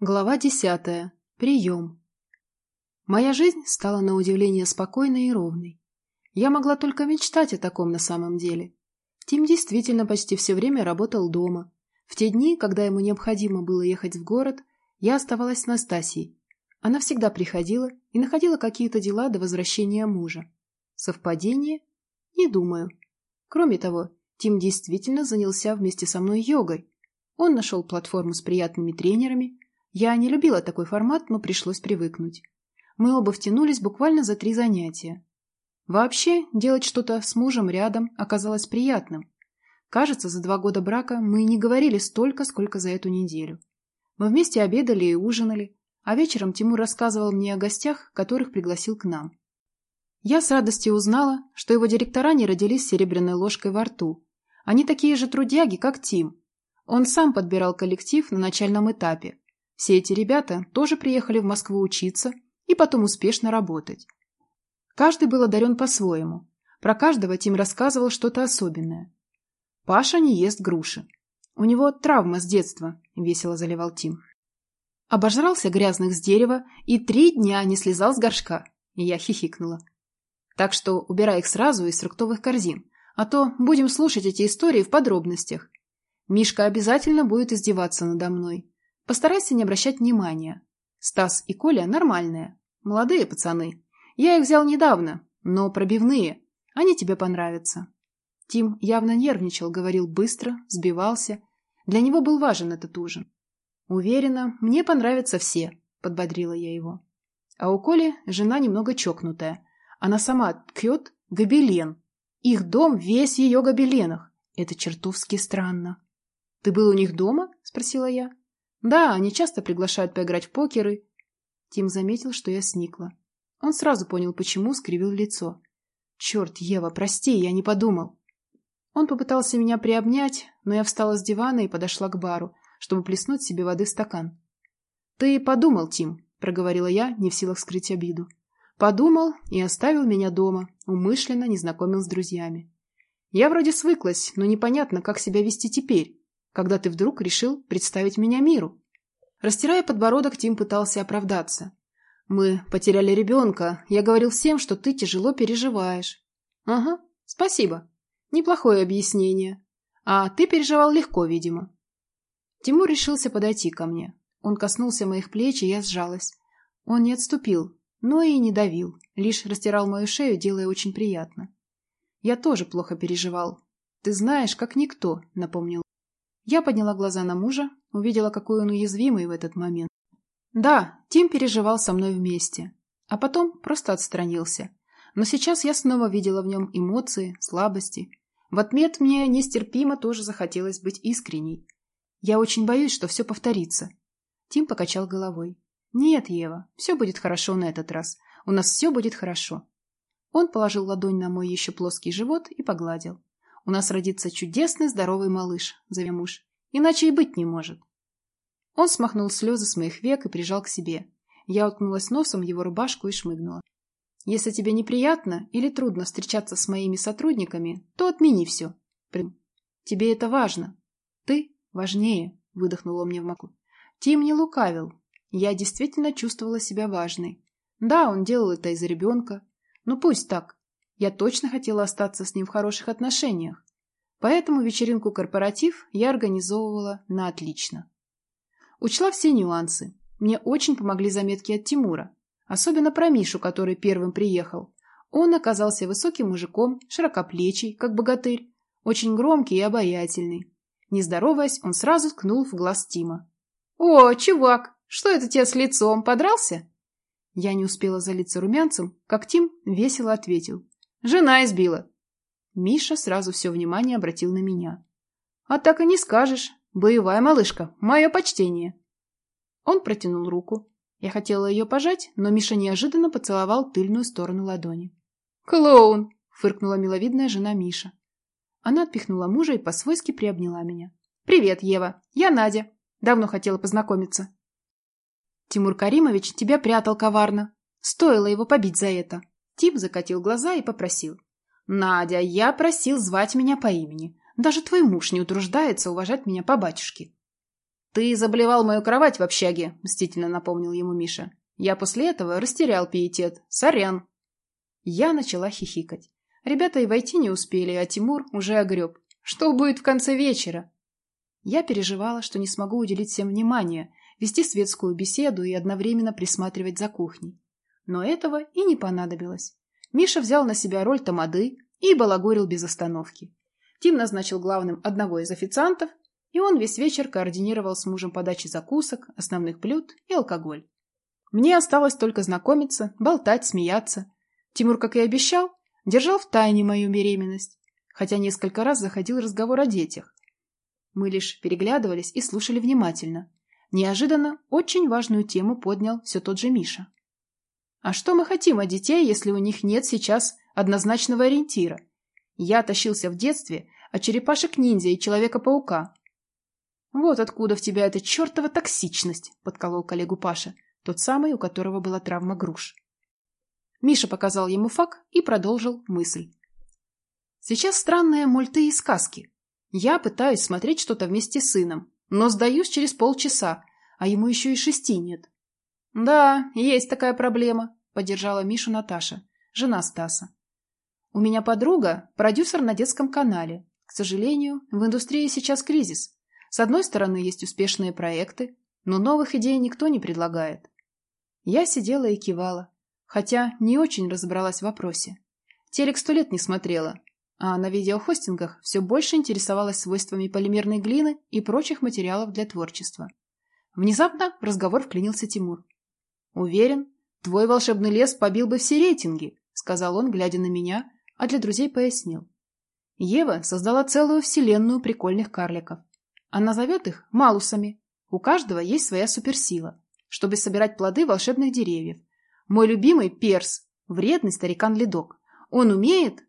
Глава десятая. Прием. Моя жизнь стала на удивление спокойной и ровной. Я могла только мечтать о таком на самом деле. Тим действительно почти все время работал дома. В те дни, когда ему необходимо было ехать в город, я оставалась с Настасией. Она всегда приходила и находила какие-то дела до возвращения мужа. Совпадение? Не думаю. Кроме того, Тим действительно занялся вместе со мной йогой. Он нашел платформу с приятными тренерами, я не любила такой формат, но пришлось привыкнуть. Мы оба втянулись буквально за три занятия. Вообще, делать что-то с мужем рядом оказалось приятным. Кажется, за два года брака мы не говорили столько, сколько за эту неделю. Мы вместе обедали и ужинали, а вечером Тимур рассказывал мне о гостях, которых пригласил к нам. Я с радостью узнала, что его директора не родились серебряной ложкой во рту. Они такие же трудяги, как Тим. Он сам подбирал коллектив на начальном этапе, все эти ребята тоже приехали в Москву учиться и потом успешно работать. Каждый был одарен по-своему. Про каждого Тим рассказывал что-то особенное. Паша не ест груши. У него травма с детства, весело заливал Тим. Обожрался грязных с дерева и три дня не слезал с горшка. Я хихикнула. Так что убирай их сразу из фруктовых корзин, а то будем слушать эти истории в подробностях. Мишка обязательно будет издеваться надо мной. Постарайся не обращать внимания. Стас и Коля нормальные. Молодые пацаны. Я их взял недавно, но пробивные. Они тебе понравятся. Тим явно нервничал, говорил быстро, сбивался. Для него был важен этот ужин. Уверена, мне понравятся все, подбодрила я его. А у Коли жена немного чокнутая. Она сама ткет гобелен. Их дом весь ее гобеленах. Это чертовски странно. Ты был у них дома? Спросила я. Да, они часто приглашают поиграть в покеры. Тим заметил, что я сникла. Он сразу понял, почему, скривил лицо. Черт, Ева, прости, я не подумал. Он попытался меня приобнять, но я встала с дивана и подошла к бару, чтобы плеснуть себе воды в стакан. «Ты подумал, Тим», — проговорила я, не в силах скрыть обиду. «Подумал и оставил меня дома, умышленно не знакомил с друзьями. Я вроде свыклась, но непонятно, как себя вести теперь когда ты вдруг решил представить меня миру. Растирая подбородок, Тим пытался оправдаться. Мы потеряли ребенка. Я говорил всем, что ты тяжело переживаешь. Ага, спасибо. Неплохое объяснение. А ты переживал легко, видимо. Тимур решился подойти ко мне. Он коснулся моих плеч, и я сжалась. Он не отступил, но и не давил, лишь растирал мою шею, делая очень приятно. Я тоже плохо переживал. Ты знаешь, как никто, напомнил. Я подняла глаза на мужа, увидела, какой он уязвимый в этот момент. Да, Тим переживал со мной вместе, а потом просто отстранился. Но сейчас я снова видела в нем эмоции, слабости. В отмет мне нестерпимо тоже захотелось быть искренней. Я очень боюсь, что все повторится. Тим покачал головой. Нет, Ева, все будет хорошо на этот раз. У нас все будет хорошо. Он положил ладонь на мой еще плоский живот и погладил. У нас родится чудесный здоровый малыш, зови муж. Иначе и быть не может. Он смахнул слезы с моих век и прижал к себе. Я уткнулась носом в его рубашку и шмыгнула. Если тебе неприятно или трудно встречаться с моими сотрудниками, то отмени все. Тебе это важно. Ты важнее, выдохнула мне в маку. Тим не лукавил. Я действительно чувствовала себя важной. Да, он делал это из-за ребенка. Ну пусть так. Я точно хотела остаться с ним в хороших отношениях. Поэтому вечеринку-корпоратив я организовывала на отлично. Учла все нюансы. Мне очень помогли заметки от Тимура. Особенно про Мишу, который первым приехал. Он оказался высоким мужиком, широкоплечий, как богатырь, очень громкий и обаятельный. Не здороваясь, он сразу ткнул в глаз Тима. «О, чувак, что это тебе с лицом, подрался?» Я не успела залиться румянцем, как Тим весело ответил. Жена избила. Миша сразу все внимание обратил на меня. А так и не скажешь. Боевая малышка. Мое почтение. Он протянул руку. Я хотела ее пожать, но Миша неожиданно поцеловал тыльную сторону ладони. «Клоун!» — фыркнула миловидная жена Миша. Она отпихнула мужа и по-свойски приобняла меня. «Привет, Ева. Я Надя. Давно хотела познакомиться». «Тимур Каримович тебя прятал коварно. Стоило его побить за это», Тип закатил глаза и попросил. «Надя, я просил звать меня по имени. Даже твой муж не утруждается уважать меня по батюшке». «Ты заблевал мою кровать в общаге», — мстительно напомнил ему Миша. «Я после этого растерял пиетет. Сорян». Я начала хихикать. Ребята и войти не успели, а Тимур уже огреб. Что будет в конце вечера? Я переживала, что не смогу уделить всем внимание, вести светскую беседу и одновременно присматривать за кухней. Но этого и не понадобилось. Миша взял на себя роль тамады и балагурил без остановки. Тим назначил главным одного из официантов, и он весь вечер координировал с мужем подачи закусок, основных блюд и алкоголь. Мне осталось только знакомиться, болтать, смеяться. Тимур, как и обещал, держал в тайне мою беременность, хотя несколько раз заходил разговор о детях. Мы лишь переглядывались и слушали внимательно. Неожиданно очень важную тему поднял все тот же Миша. А что мы хотим от детей, если у них нет сейчас однозначного ориентира? Я тащился в детстве от черепашек-ниндзя и Человека-паука. «Вот откуда в тебя эта чертова токсичность», — подколол коллегу Паша, тот самый, у которого была травма груш. Миша показал ему факт и продолжил мысль. «Сейчас странные мульты и сказки. Я пытаюсь смотреть что-то вместе с сыном, но сдаюсь через полчаса, а ему еще и шести нет. «Да, есть такая проблема», — поддержала Мишу Наташа, жена Стаса. «У меня подруга, продюсер на детском канале. К сожалению, в индустрии сейчас кризис. С одной стороны, есть успешные проекты, но новых идей никто не предлагает. Я сидела и кивала, хотя не очень разобралась в вопросе. Телек сто лет не смотрела, а на видеохостингах все больше интересовалась свойствами полимерной глины и прочих материалов для творчества. Внезапно в разговор вклинился Тимур. «Уверен, твой волшебный лес побил бы все рейтинги», сказал он, глядя на меня, а для друзей пояснил. Ева создала целую вселенную прикольных карликов. Она зовет их малусами. У каждого есть своя суперсила, чтобы собирать плоды волшебных деревьев. Мой любимый перс, вредный старикан-ледок. Он умеет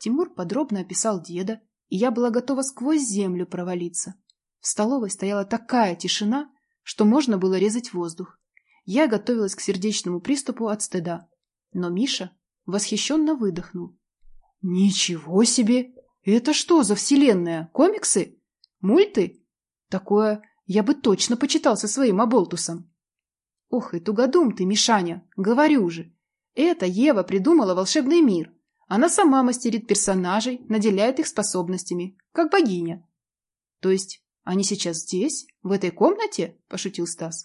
Тимур подробно описал деда, и я была готова сквозь землю провалиться. В столовой стояла такая тишина, что можно было резать воздух. Я готовилась к сердечному приступу от стыда. Но Миша восхищенно выдохнул. «Ничего себе! Это что за вселенная? Комиксы? Мульты? Такое я бы точно почитал со своим оболтусом!» «Ох, и тугодум ты, Мишаня! Говорю же! Это Ева придумала волшебный мир!» Она сама мастерит персонажей, наделяет их способностями, как богиня. То есть они сейчас здесь, в этой комнате? Пошутил Стас.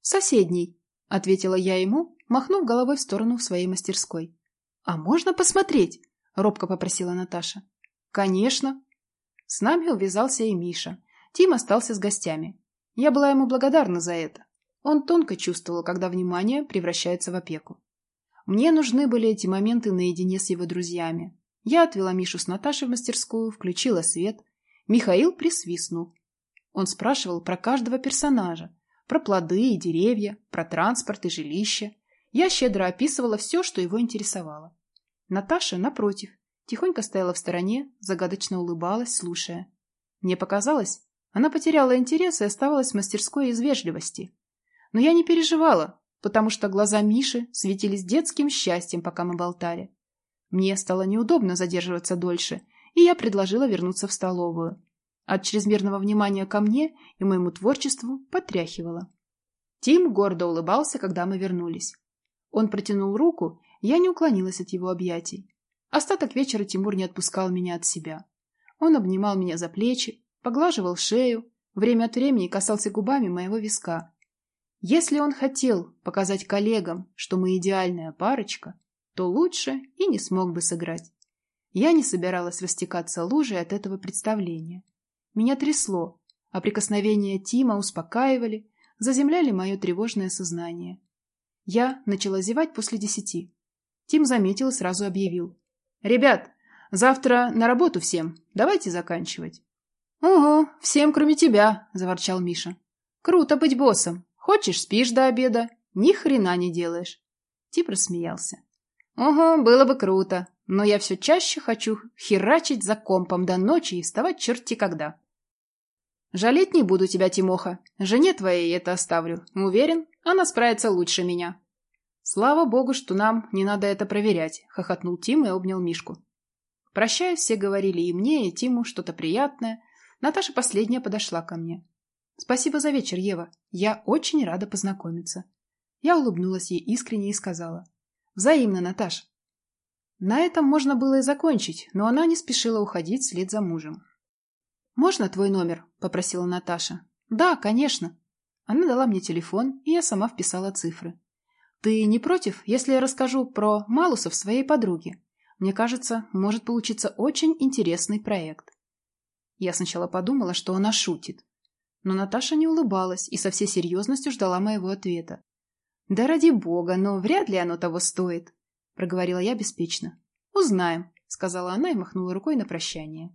В соседней, ответила я ему, махнув головой в сторону своей мастерской. А можно посмотреть? Робко попросила Наташа. Конечно. С нами увязался и Миша. Тим остался с гостями. Я была ему благодарна за это. Он тонко чувствовал, когда внимание превращается в опеку. Мне нужны были эти моменты наедине с его друзьями. Я отвела Мишу с Наташей в мастерскую, включила свет. Михаил присвистнул. Он спрашивал про каждого персонажа, про плоды и деревья, про транспорт и жилище. Я щедро описывала все, что его интересовало. Наташа, напротив, тихонько стояла в стороне, загадочно улыбалась, слушая. Мне показалось, она потеряла интерес и оставалась в мастерской из вежливости. Но я не переживала, потому что глаза Миши светились детским счастьем, пока мы болтали. Мне стало неудобно задерживаться дольше, и я предложила вернуться в столовую. От чрезмерного внимания ко мне и моему творчеству потряхивало. Тим гордо улыбался, когда мы вернулись. Он протянул руку, я не уклонилась от его объятий. Остаток вечера Тимур не отпускал меня от себя. Он обнимал меня за плечи, поглаживал шею, время от времени касался губами моего виска, если он хотел показать коллегам, что мы идеальная парочка, то лучше и не смог бы сыграть. Я не собиралась растекаться лужей от этого представления. Меня трясло, а прикосновения Тима успокаивали, заземляли мое тревожное сознание. Я начала зевать после десяти. Тим заметил и сразу объявил. «Ребят, завтра на работу всем. Давайте заканчивать». «Угу, всем, кроме тебя», — заворчал Миша. «Круто быть боссом. Хочешь, спишь до обеда, ни хрена не делаешь. Тип рассмеялся. Ого, было бы круто, но я все чаще хочу херачить за компом до ночи и вставать черти когда. Жалеть не буду тебя, Тимоха. Жене твоей это оставлю. Уверен, она справится лучше меня. Слава богу, что нам не надо это проверять, хохотнул Тим и обнял Мишку. Прощаясь, все говорили и мне, и Тиму что-то приятное. Наташа последняя подошла ко мне. Спасибо за вечер, Ева. Я очень рада познакомиться. Я улыбнулась ей искренне и сказала. Взаимно, Наташ. На этом можно было и закончить, но она не спешила уходить вслед за мужем. «Можно твой номер?» – попросила Наташа. «Да, конечно». Она дала мне телефон, и я сама вписала цифры. «Ты не против, если я расскажу про Малусов своей подруге? Мне кажется, может получиться очень интересный проект». Я сначала подумала, что она шутит, но Наташа не улыбалась и со всей серьезностью ждала моего ответа. «Да ради бога, но вряд ли оно того стоит», — проговорила я беспечно. «Узнаем», — сказала она и махнула рукой на прощание.